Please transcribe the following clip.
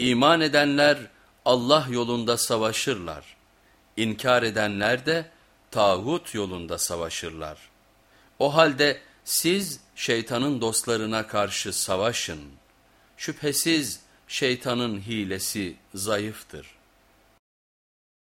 İman edenler Allah yolunda savaşırlar. İnkar edenler de tağut yolunda savaşırlar. O halde siz şeytanın dostlarına karşı savaşın. Şüphesiz şeytanın hilesi zayıftır.